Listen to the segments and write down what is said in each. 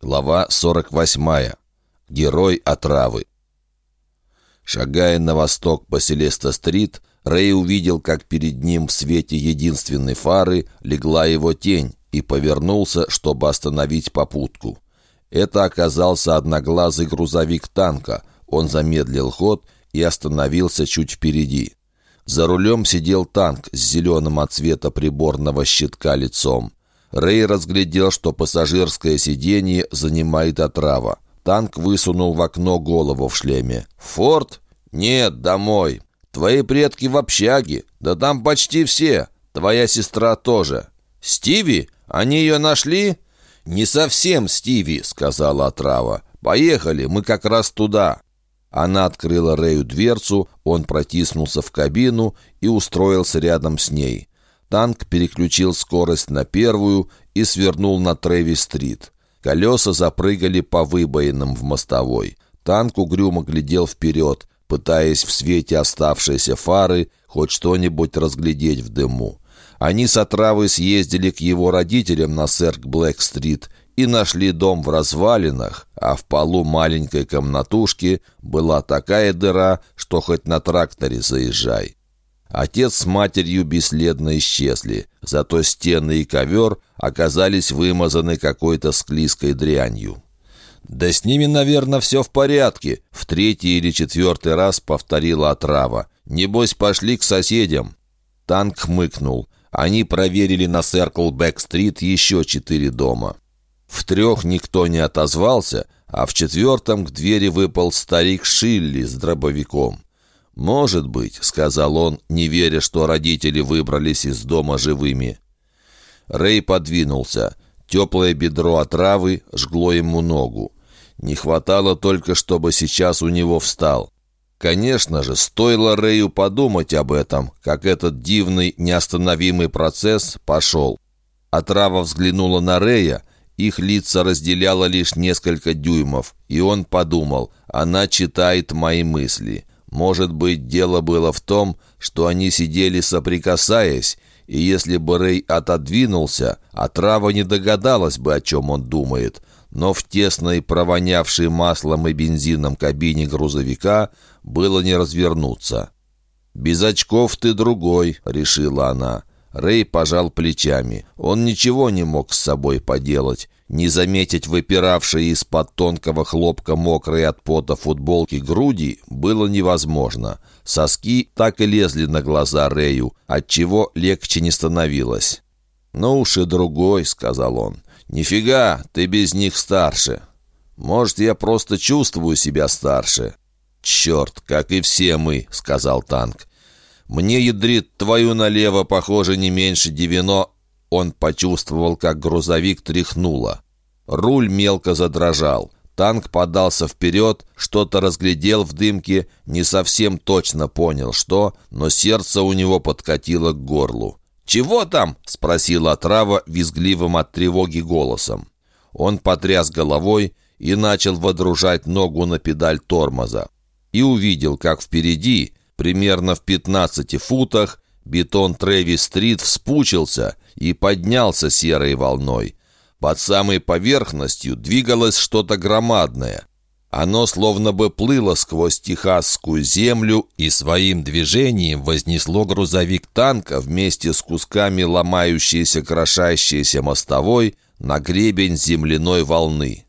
Глава 48. Герой отравы. Шагая на восток по Селеста-стрит, Рэй увидел, как перед ним в свете единственной фары легла его тень и повернулся, чтобы остановить попутку. Это оказался одноглазый грузовик танка. Он замедлил ход и остановился чуть впереди. За рулем сидел танк с зеленым от цвета приборного щитка лицом. Рэй разглядел, что пассажирское сиденье занимает отрава. Танк высунул в окно голову в шлеме. «Форд? Нет, домой. Твои предки в общаге. Да там почти все. Твоя сестра тоже. Стиви? Они ее нашли?» «Не совсем Стиви», — сказала отрава. «Поехали, мы как раз туда». Она открыла Рэю дверцу, он протиснулся в кабину и устроился рядом с ней. Танк переключил скорость на первую и свернул на Трэвис-стрит. Колеса запрыгали по выбоинам в мостовой. Танк угрюмо глядел вперед, пытаясь в свете оставшейся фары хоть что-нибудь разглядеть в дыму. Они с отравой съездили к его родителям на Сэрк Блэк-стрит и нашли дом в развалинах, а в полу маленькой комнатушки была такая дыра, что хоть на тракторе заезжай. Отец с матерью бесследно исчезли, зато стены и ковер оказались вымазаны какой-то склизкой дрянью. «Да с ними, наверное, все в порядке», — в третий или четвертый раз повторила отрава. «Небось, пошли к соседям». Танк хмыкнул. Они проверили на Серклбэк-стрит еще четыре дома. В трех никто не отозвался, а в четвертом к двери выпал старик Шилли с дробовиком. «Может быть», — сказал он, не веря, что родители выбрались из дома живыми. Рэй подвинулся. Теплое бедро отравы жгло ему ногу. Не хватало только, чтобы сейчас у него встал. Конечно же, стоило Рэю подумать об этом, как этот дивный, неостановимый процесс пошел. Отрава взглянула на Рэя, их лица разделяло лишь несколько дюймов, и он подумал, она читает мои мысли. Может быть, дело было в том, что они сидели соприкасаясь, и если бы Рэй отодвинулся, отрава не догадалась бы, о чем он думает. Но в тесной, провонявшей маслом и бензином кабине грузовика было не развернуться. «Без очков ты другой», — решила она. Рэй пожал плечами. Он ничего не мог с собой поделать. Не заметить выпиравшие из-под тонкого хлопка мокрые от пота футболки груди было невозможно. Соски так и лезли на глаза Рэю, отчего легче не становилось. «Ну уж и другой», — сказал он. «Нифига, ты без них старше. Может, я просто чувствую себя старше». «Черт, как и все мы», — сказал танк. «Мне ядрит твою налево, похоже, не меньше девяно...» Он почувствовал, как грузовик тряхнуло. Руль мелко задрожал. Танк подался вперед, что-то разглядел в дымке, не совсем точно понял, что, но сердце у него подкатило к горлу. «Чего там?» — спросила отрава визгливым от тревоги голосом. Он потряс головой и начал водружать ногу на педаль тормоза. И увидел, как впереди, примерно в 15 футах, бетон Трэвис-стрит вспучился и поднялся серой волной. Под самой поверхностью двигалось что-то громадное. Оно словно бы плыло сквозь техасскую землю и своим движением вознесло грузовик танка вместе с кусками ломающейся крошащейся мостовой на гребень земляной волны.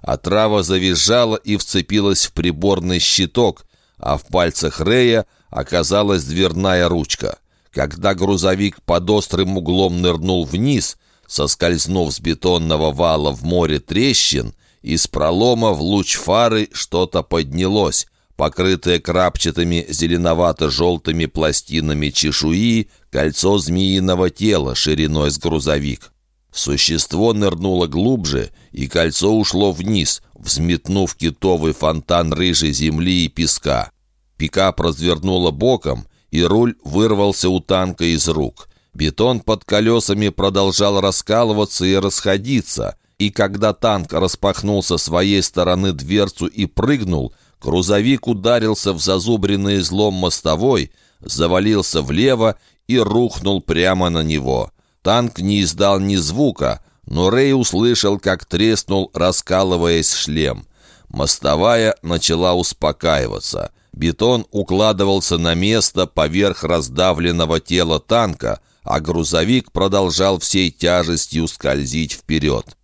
Отрава завизжала и вцепилась в приборный щиток, а в пальцах Рея оказалась дверная ручка. Когда грузовик под острым углом нырнул вниз, соскользнув с бетонного вала в море трещин, из пролома в луч фары что-то поднялось, покрытое крапчатыми зеленовато-желтыми пластинами чешуи, кольцо змеиного тела шириной с грузовик. Существо нырнуло глубже, и кольцо ушло вниз, взметнув китовый фонтан рыжей земли и песка. Пикап развернуло боком, и руль вырвался у танка из рук. Бетон под колесами продолжал раскалываться и расходиться, и когда танк распахнул со своей стороны дверцу и прыгнул, грузовик ударился в зазубренный злом мостовой, завалился влево и рухнул прямо на него. Танк не издал ни звука, но Рэй услышал, как треснул, раскалываясь шлем. Мостовая начала успокаиваться. Бетон укладывался на место поверх раздавленного тела танка, а грузовик продолжал всей тяжестью скользить вперед.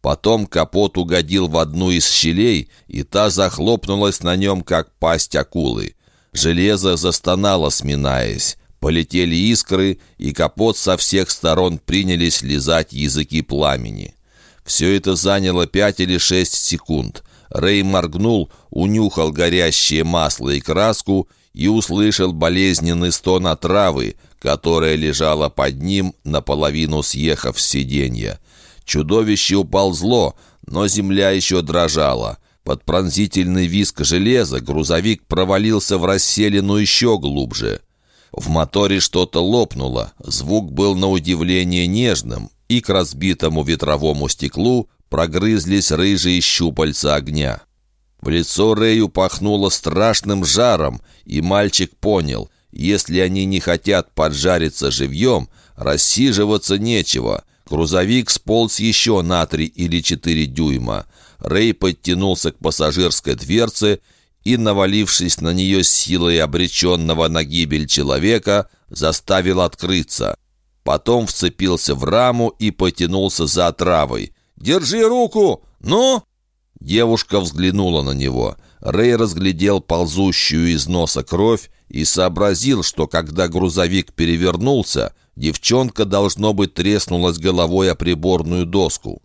Потом капот угодил в одну из щелей, и та захлопнулась на нем, как пасть акулы. Железо застонало, сминаясь. Полетели искры, и капот со всех сторон принялись лизать языки пламени. Все это заняло пять или шесть секунд. Рэй моргнул, унюхал горящее масло и краску и услышал болезненный стон отравы, которая лежала под ним, наполовину съехав с сиденья. Чудовище уползло, но земля еще дрожала. Под пронзительный виск железа грузовик провалился в расселину еще глубже. В моторе что-то лопнуло, звук был на удивление нежным, и к разбитому ветровому стеклу прогрызлись рыжие щупальца огня. В лицо Рэю пахнуло страшным жаром, и мальчик понял, если они не хотят поджариться живьем, рассиживаться нечего. Грузовик сполз еще на три или четыре дюйма. Рэй подтянулся к пассажирской дверце и, навалившись на нее силой обреченного на гибель человека, заставил открыться. Потом вцепился в раму и потянулся за отравой. «Держи руку! Ну!» Девушка взглянула на него. Рэй разглядел ползущую из носа кровь и сообразил, что когда грузовик перевернулся, девчонка, должно быть, треснулась головой о приборную доску.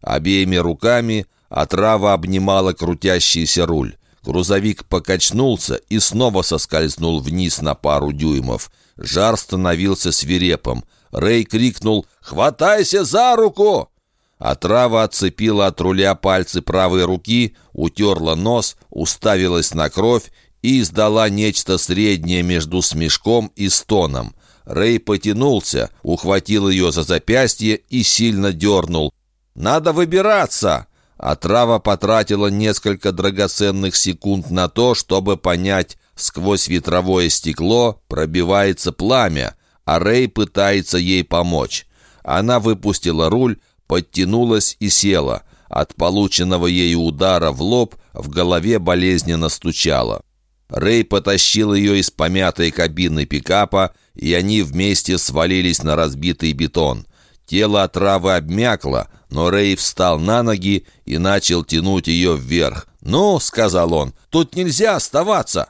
Обеими руками отрава обнимала крутящийся руль. Грузовик покачнулся и снова соскользнул вниз на пару дюймов. Жар становился свирепым. Рэй крикнул «Хватайся за руку!» Отрава отцепила от руля пальцы правой руки, утерла нос, уставилась на кровь и издала нечто среднее между смешком и стоном. Рэй потянулся, ухватил ее за запястье и сильно дернул. «Надо выбираться!» Отрава потратила несколько драгоценных секунд на то, чтобы понять, сквозь ветровое стекло пробивается пламя, а Рэй пытается ей помочь. Она выпустила руль, подтянулась и села. От полученного ею удара в лоб в голове болезненно стучало. Рэй потащил ее из помятой кабины пикапа, и они вместе свалились на разбитый бетон. Тело отравы обмякло, но Рэй встал на ноги и начал тянуть ее вверх. «Ну», — сказал он, — «тут нельзя оставаться».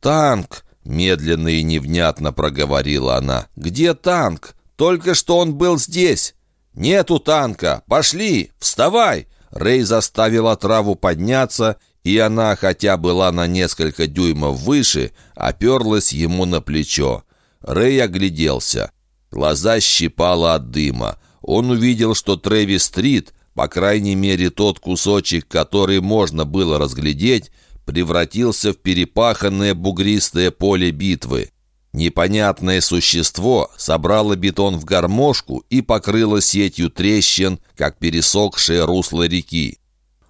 «Танк!» — медленно и невнятно проговорила она. «Где танк? Только что он был здесь». «Нету танка! Пошли! Вставай!» Рэй заставил отраву подняться, и она, хотя была на несколько дюймов выше, оперлась ему на плечо. Рэй огляделся. Глаза щипало от дыма. Он увидел, что Трэвис-стрит, по крайней мере тот кусочек, который можно было разглядеть, превратился в перепаханное бугристое поле битвы. Непонятное существо собрало бетон в гармошку и покрыло сетью трещин, как пересохшее русло реки.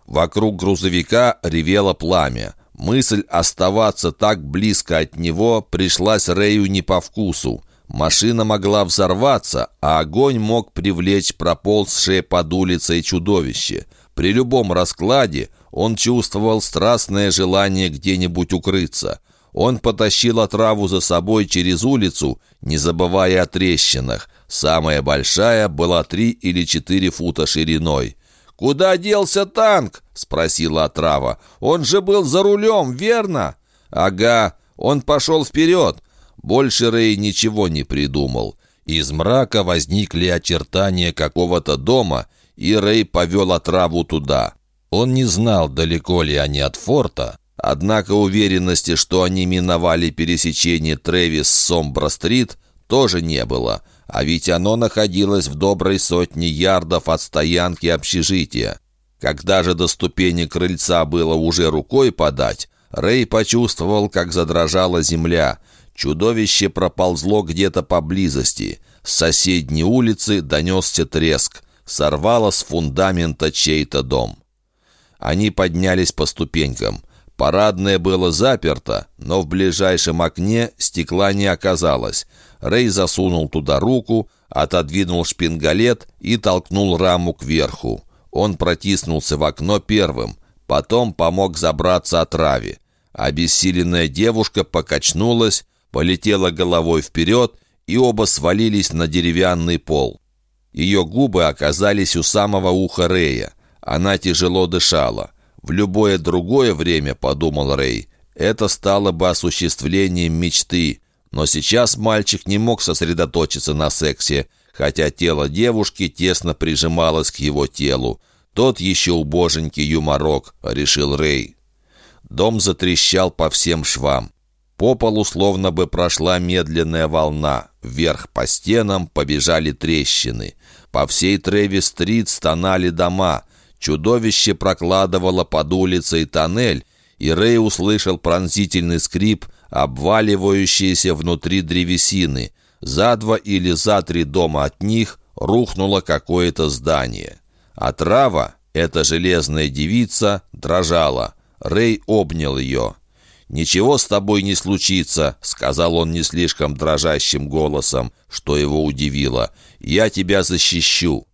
Вокруг грузовика ревело пламя. Мысль оставаться так близко от него пришлась Рэю не по вкусу. Машина могла взорваться, а огонь мог привлечь проползшее под улицей чудовище. При любом раскладе он чувствовал страстное желание где-нибудь укрыться – он потащил отраву за собой через улицу, не забывая о трещинах. Самая большая была три или четыре фута шириной. «Куда делся танк?» — спросила отрава. «Он же был за рулем, верно?» «Ага, он пошел вперед». Больше Рэй ничего не придумал. Из мрака возникли очертания какого-то дома, и Рэй повел отраву туда. Он не знал, далеко ли они от форта, Однако уверенности, что они миновали пересечение Трэвис-Сомбра-стрит, тоже не было, а ведь оно находилось в доброй сотне ярдов от стоянки общежития. Когда же до ступени крыльца было уже рукой подать, Рэй почувствовал, как задрожала земля. Чудовище проползло где-то поблизости. С соседней улицы донесся треск. Сорвало с фундамента чей-то дом. Они поднялись по ступенькам. Парадное было заперто, но в ближайшем окне стекла не оказалось. Рэй засунул туда руку, отодвинул шпингалет и толкнул раму кверху. Он протиснулся в окно первым, потом помог забраться отраве. Обессиленная девушка покачнулась, полетела головой вперед, и оба свалились на деревянный пол. Ее губы оказались у самого уха Рэя. Она тяжело дышала. В любое другое время, подумал Рэй, это стало бы осуществлением мечты. Но сейчас мальчик не мог сосредоточиться на сексе, хотя тело девушки тесно прижималось к его телу. Тот еще убоженький юморок, решил Рэй. Дом затрещал по всем швам. По полу словно бы прошла медленная волна. Вверх по стенам побежали трещины. По всей Трэвис-стрит стонали дома. Чудовище прокладывало под улицей тоннель, и Рэй услышал пронзительный скрип, обваливающийся внутри древесины. За два или за три дома от них рухнуло какое-то здание. А трава, эта железная девица, дрожала. Рэй обнял ее. «Ничего с тобой не случится», — сказал он не слишком дрожащим голосом, что его удивило. «Я тебя защищу».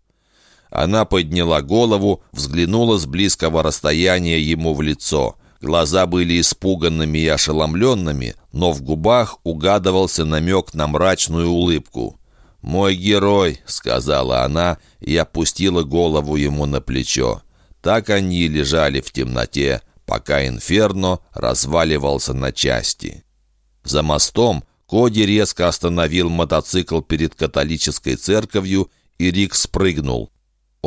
Она подняла голову, взглянула с близкого расстояния ему в лицо. Глаза были испуганными и ошеломленными, но в губах угадывался намек на мрачную улыбку. «Мой герой», — сказала она и опустила голову ему на плечо. Так они лежали в темноте, пока Инферно разваливался на части. За мостом Коди резко остановил мотоцикл перед католической церковью, и Рик спрыгнул.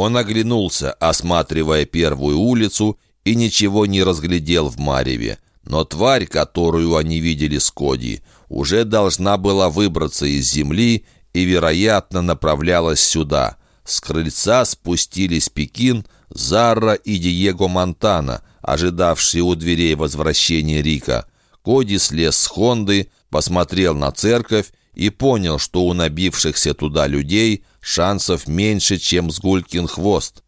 Он оглянулся, осматривая первую улицу, и ничего не разглядел в Мареве. Но тварь, которую они видели с Коди, уже должна была выбраться из земли и, вероятно, направлялась сюда. С крыльца спустились Пекин, Зара и Диего Монтана, ожидавшие у дверей возвращения Рика. Коди слез с Хонды, посмотрел на церковь и понял, что у набившихся туда людей шансов меньше, чем с Гулькин хвост.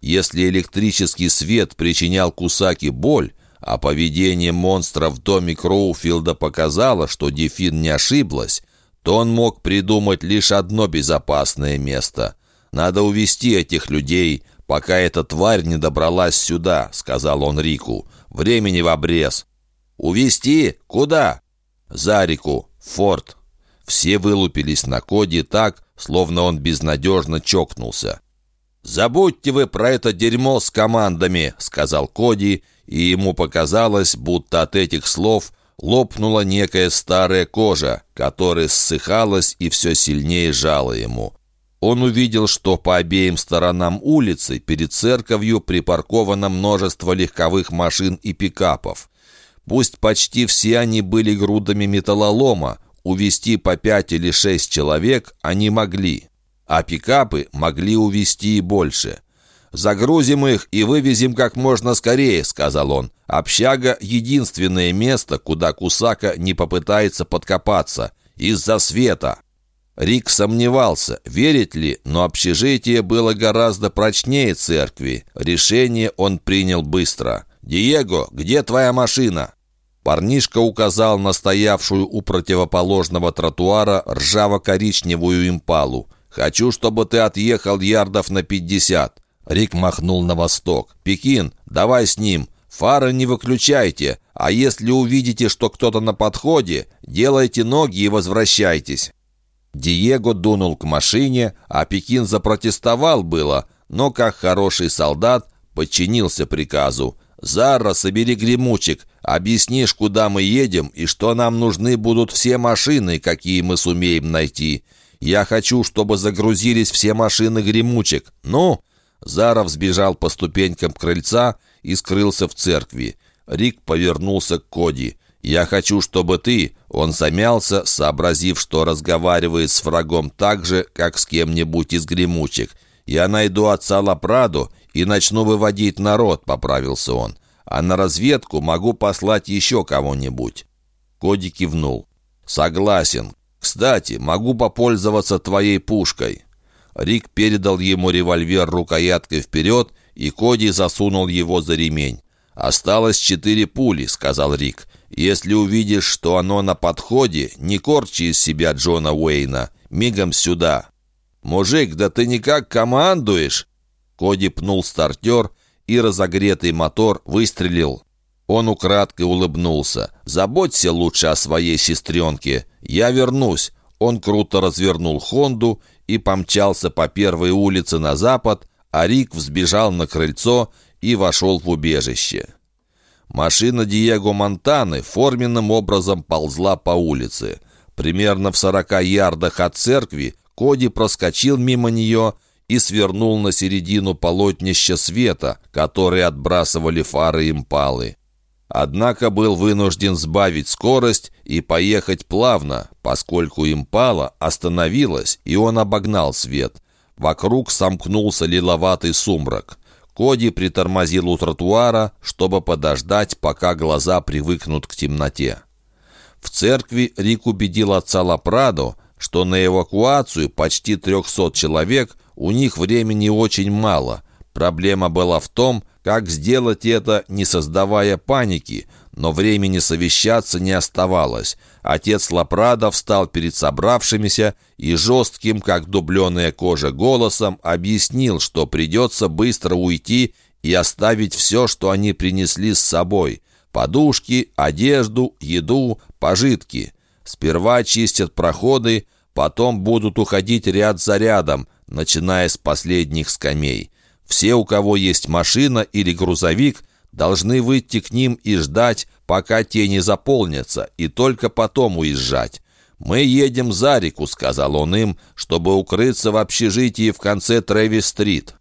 Если электрический свет причинял Кусаки боль, а поведение монстра в доме Кроуфилда показало, что Дефин не ошиблась, то он мог придумать лишь одно безопасное место. Надо увести этих людей, пока эта тварь не добралась сюда», — сказал он Рику. «Времени в обрез». «Увести? Куда?» «За реку. Форт». Все вылупились на Коди так, словно он безнадежно чокнулся. «Забудьте вы про это дерьмо с командами», — сказал Коди, и ему показалось, будто от этих слов лопнула некая старая кожа, которая ссыхалась и все сильнее жала ему. Он увидел, что по обеим сторонам улицы перед церковью припарковано множество легковых машин и пикапов. Пусть почти все они были грудами металлолома, увести по пять или шесть человек они могли, а пикапы могли увести и больше. «Загрузим их и вывезем как можно скорее», — сказал он. «Общага — единственное место, куда Кусака не попытается подкопаться. Из-за света». Рик сомневался, верить ли, но общежитие было гораздо прочнее церкви. Решение он принял быстро. «Диего, где твоя машина?» Парнишка указал на стоявшую у противоположного тротуара ржаво-коричневую импалу. «Хочу, чтобы ты отъехал ярдов на пятьдесят». Рик махнул на восток. «Пекин, давай с ним. Фары не выключайте. А если увидите, что кто-то на подходе, делайте ноги и возвращайтесь». Диего дунул к машине, а Пекин запротестовал было, но, как хороший солдат, подчинился приказу. «Зара, собери гремучек, объяснишь, куда мы едем и что нам нужны будут все машины, какие мы сумеем найти. Я хочу, чтобы загрузились все машины гремучек. Ну?» Зара взбежал по ступенькам крыльца и скрылся в церкви. Рик повернулся к Коди. «Я хочу, чтобы ты...» Он замялся, сообразив, что разговаривает с врагом так же, как с кем-нибудь из гремучек. «Я найду отца Лапраду и начну выводить народ», — поправился он. «А на разведку могу послать еще кого-нибудь». Коди кивнул. «Согласен. Кстати, могу попользоваться твоей пушкой». Рик передал ему револьвер рукояткой вперед, и Коди засунул его за ремень. «Осталось четыре пули», — сказал Рик. Если увидишь, что оно на подходе, не корчи из себя Джона Уэйна. Мигом сюда». «Мужик, да ты никак командуешь!» Коди пнул стартер, и разогретый мотор выстрелил. Он украдкой улыбнулся. «Заботься лучше о своей сестренке. Я вернусь». Он круто развернул «Хонду» и помчался по первой улице на запад, а Рик взбежал на крыльцо и вошел в убежище. Машина Диего Монтаны форменным образом ползла по улице. Примерно в сорока ярдах от церкви Коди проскочил мимо нее и свернул на середину полотнища света, который отбрасывали фары импалы. Однако был вынужден сбавить скорость и поехать плавно, поскольку импала остановилась, и он обогнал свет. Вокруг сомкнулся лиловатый сумрак. Коди притормозил у тротуара, чтобы подождать, пока глаза привыкнут к темноте. В церкви Рик убедил отца Лапрадо, что на эвакуацию почти 300 человек у них времени очень мало. Проблема была в том, как сделать это, не создавая паники, но времени совещаться не оставалось. Отец Лапрада встал перед собравшимися и жестким, как дубленая кожа, голосом объяснил, что придется быстро уйти и оставить все, что они принесли с собой. Подушки, одежду, еду, пожитки. Сперва чистят проходы, потом будут уходить ряд за рядом, начиная с последних скамей. Все, у кого есть машина или грузовик, должны выйти к ним и ждать, пока те не заполнятся, и только потом уезжать. «Мы едем за реку», — сказал он им, чтобы укрыться в общежитии в конце Трэвис-стрит.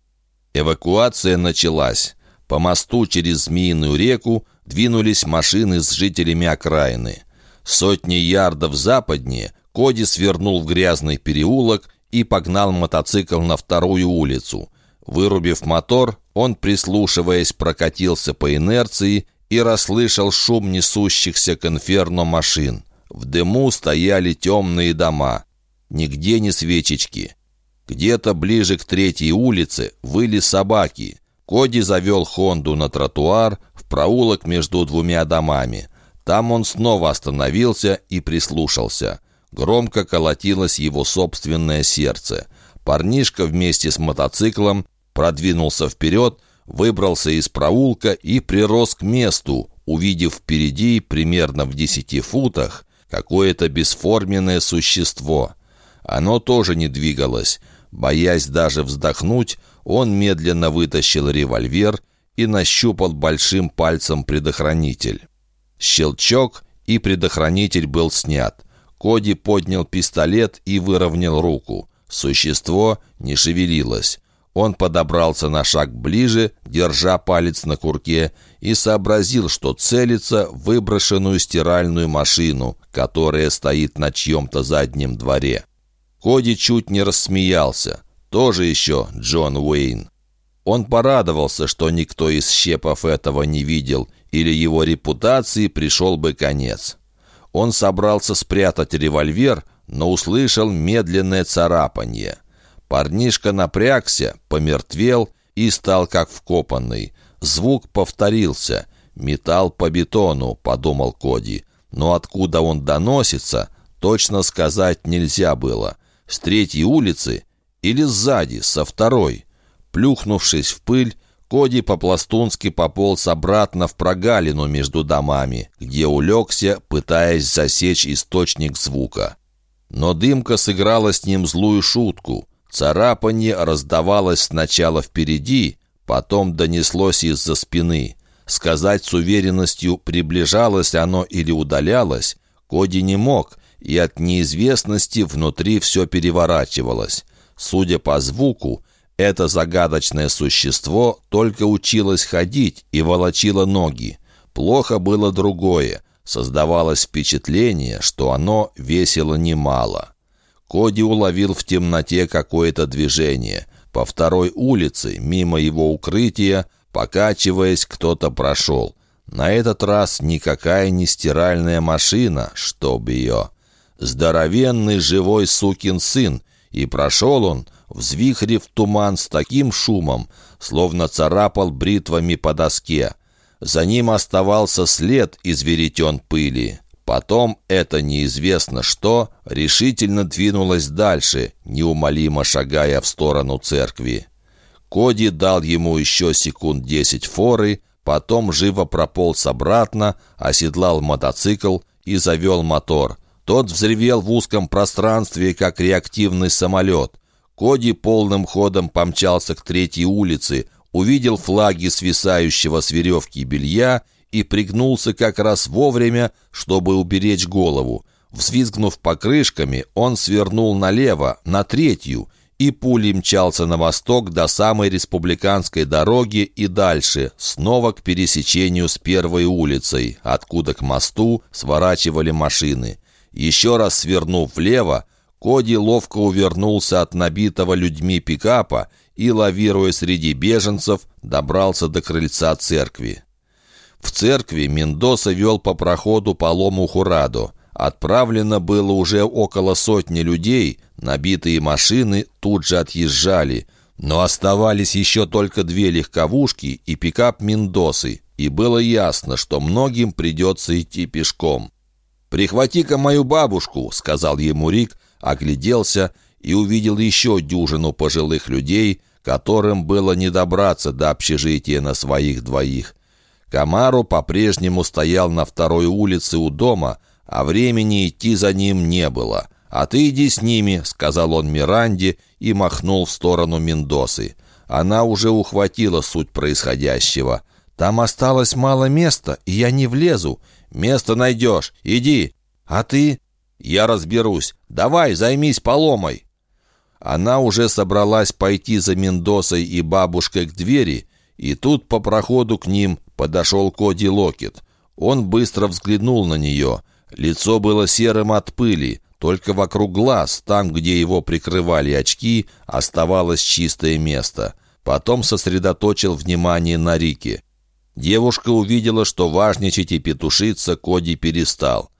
Эвакуация началась. По мосту через Змеиную реку двинулись машины с жителями окраины. Сотни ярдов западнее Коди свернул в грязный переулок и погнал мотоцикл на вторую улицу. Вырубив мотор, он, прислушиваясь, прокатился по инерции и расслышал шум несущихся к инферно машин. В дыму стояли темные дома. Нигде не свечечки. Где-то ближе к третьей улице выли собаки. Коди завел Хонду на тротуар в проулок между двумя домами. Там он снова остановился и прислушался. Громко колотилось его собственное сердце. Парнишка вместе с мотоциклом продвинулся вперед, выбрался из проулка и прирос к месту, увидев впереди, примерно в десяти футах, какое-то бесформенное существо. Оно тоже не двигалось. Боясь даже вздохнуть, он медленно вытащил револьвер и нащупал большим пальцем предохранитель. Щелчок, и предохранитель был снят. Коди поднял пистолет и выровнял руку. Существо не шевелилось. Он подобрался на шаг ближе, держа палец на курке, и сообразил, что целится в выброшенную стиральную машину, которая стоит на чьем-то заднем дворе. Коди чуть не рассмеялся. Тоже еще Джон Уэйн. Он порадовался, что никто из щепов этого не видел, или его репутации пришел бы конец. Он собрался спрятать револьвер, но услышал медленное царапанье. Парнишка напрягся, помертвел и стал как вкопанный. Звук повторился. «Металл по бетону», — подумал Коди. Но откуда он доносится, точно сказать нельзя было. С третьей улицы или сзади, со второй. Плюхнувшись в пыль, Коди по-пластунски пополз обратно в прогалину между домами, где улегся, пытаясь засечь источник звука. Но дымка сыграла с ним злую шутку. Царапанье раздавалось сначала впереди, потом донеслось из-за спины. Сказать с уверенностью, приближалось оно или удалялось, Коди не мог, и от неизвестности внутри все переворачивалось. Судя по звуку, это загадочное существо только училось ходить и волочило ноги. Плохо было другое. Создавалось впечатление, что оно весило немало. Коди уловил в темноте какое-то движение. По второй улице, мимо его укрытия, покачиваясь, кто-то прошел. На этот раз никакая не стиральная машина, чтоб ее. Здоровенный живой сукин сын, и прошел он, взвихрив туман с таким шумом, словно царапал бритвами по доске. За ним оставался след из веретен пыли. Потом это неизвестно что решительно двинулось дальше, неумолимо шагая в сторону церкви. Коди дал ему еще секунд десять форы, потом живо прополз обратно, оседлал мотоцикл и завел мотор. Тот взревел в узком пространстве, как реактивный самолет. Коди полным ходом помчался к третьей улице, увидел флаги свисающего с веревки белья и пригнулся как раз вовремя, чтобы уберечь голову. Взвизгнув покрышками, он свернул налево, на третью, и пулей мчался на восток до самой республиканской дороги и дальше, снова к пересечению с первой улицей, откуда к мосту сворачивали машины. Еще раз свернув влево, Коди ловко увернулся от набитого людьми пикапа и, лавируя среди беженцев, добрался до крыльца церкви. В церкви Мендоса вел по проходу Палому Хурадо. Отправлено было уже около сотни людей, набитые машины тут же отъезжали, но оставались еще только две легковушки и пикап Мендосы, и было ясно, что многим придется идти пешком. «Прихвати-ка мою бабушку», — сказал ему Рик, огляделся и увидел еще дюжину пожилых людей, которым было не добраться до общежития на своих двоих. Камару по-прежнему стоял на второй улице у дома, а времени идти за ним не было. «А ты иди с ними», — сказал он Миранде и махнул в сторону Мендосы. Она уже ухватила суть происходящего. «Там осталось мало места, и я не влезу. Место найдешь. Иди. А ты?» «Я разберусь. Давай, займись поломой». Она уже собралась пойти за Мендосой и бабушкой к двери, и тут по проходу к ним подошел Коди Локет. Он быстро взглянул на нее. Лицо было серым от пыли, только вокруг глаз, там, где его прикрывали очки, оставалось чистое место. Потом сосредоточил внимание на Рике. Девушка увидела, что важничать и петушиться Коди перестал.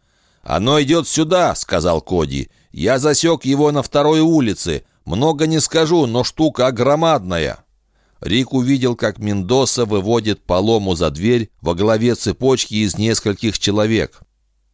«Оно идет сюда», — сказал Коди. «Я засек его на второй улице. Много не скажу, но штука громадная». Рик увидел, как Мендоса выводит полому за дверь во главе цепочки из нескольких человек.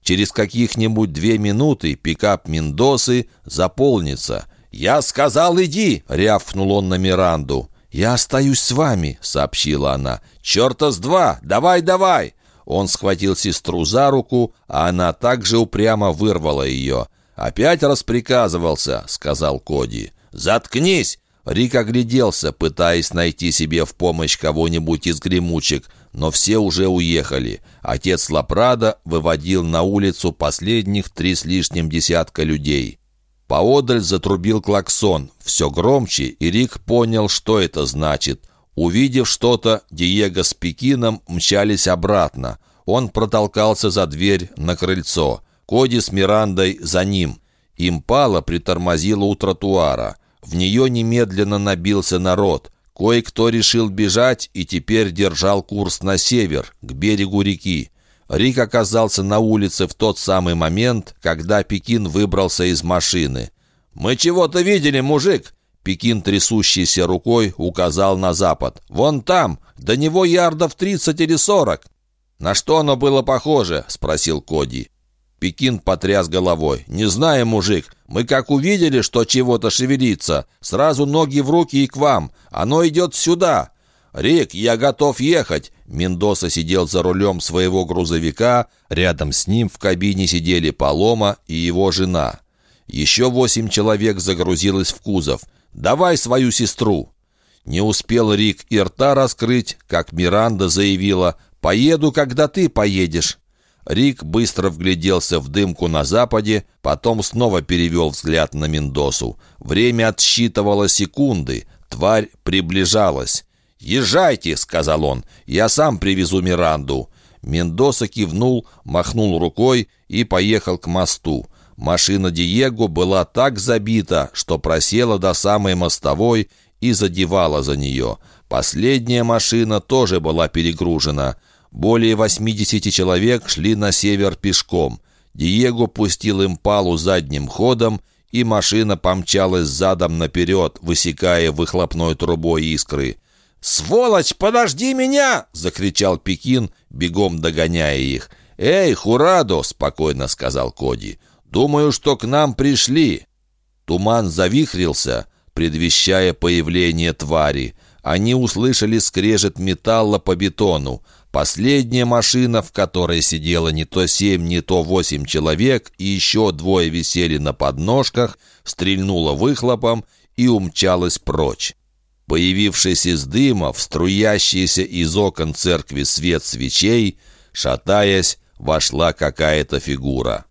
Через каких-нибудь две минуты пикап Мендосы заполнится. «Я сказал, иди!» — рявкнул он на Миранду. «Я остаюсь с вами», — сообщила она. «Черта с два! Давай, давай!» Он схватил сестру за руку, а она также упрямо вырвала ее. «Опять расприказывался», — сказал Коди. «Заткнись! Рик огляделся, пытаясь найти себе в помощь кого-нибудь из гремучек, но все уже уехали. Отец Лапрада выводил на улицу последних три с лишним десятка людей. Поодаль затрубил клаксон, все громче, и Рик понял, что это значит. Увидев что-то, Диего с Пекином мчались обратно. Он протолкался за дверь на крыльцо. Коди с Мирандой за ним. Импала притормозила у тротуара. В нее немедленно набился народ. Кое-кто решил бежать и теперь держал курс на север, к берегу реки. Рик оказался на улице в тот самый момент, когда Пекин выбрался из машины. «Мы чего-то видели, мужик!» Пекин, трясущейся рукой, указал на запад. «Вон там! До него ярдов тридцать или сорок!» «На что оно было похоже?» — спросил Коди. Пекин потряс головой. «Не знаю, мужик. Мы как увидели, что чего-то шевелится, сразу ноги в руки и к вам. Оно идет сюда». «Рик, я готов ехать!» Мендоса сидел за рулем своего грузовика, рядом с ним в кабине сидели Палома и его жена. Еще восемь человек загрузилось в кузов. «Давай свою сестру!» Не успел Рик и рта раскрыть, как Миранда заявила «Поеду, когда ты поедешь». Рик быстро вгляделся в дымку на западе, потом снова перевел взгляд на Мендосу. Время отсчитывало секунды. Тварь приближалась. «Езжайте!» — сказал он. «Я сам привезу Миранду». Мендоса кивнул, махнул рукой и поехал к мосту. Машина Диего была так забита, что просела до самой мостовой и задевала за нее. Последняя машина тоже была перегружена. Более 80 человек шли на север пешком. Диего пустил им палу задним ходом, и машина помчалась задом наперед, высекая выхлопной трубой искры. «Сволочь, подожди меня!» — закричал Пекин, бегом догоняя их. «Эй, Хурадо!» — спокойно сказал Коди. «Думаю, что к нам пришли». Туман завихрился, предвещая появление твари. Они услышали скрежет металла по бетону. Последняя машина, в которой сидело не то семь, не то восемь человек, и еще двое висели на подножках, стрельнула выхлопом и умчалась прочь. Появившись из дыма, в струящийся из окон церкви свет свечей, шатаясь, вошла какая-то фигура.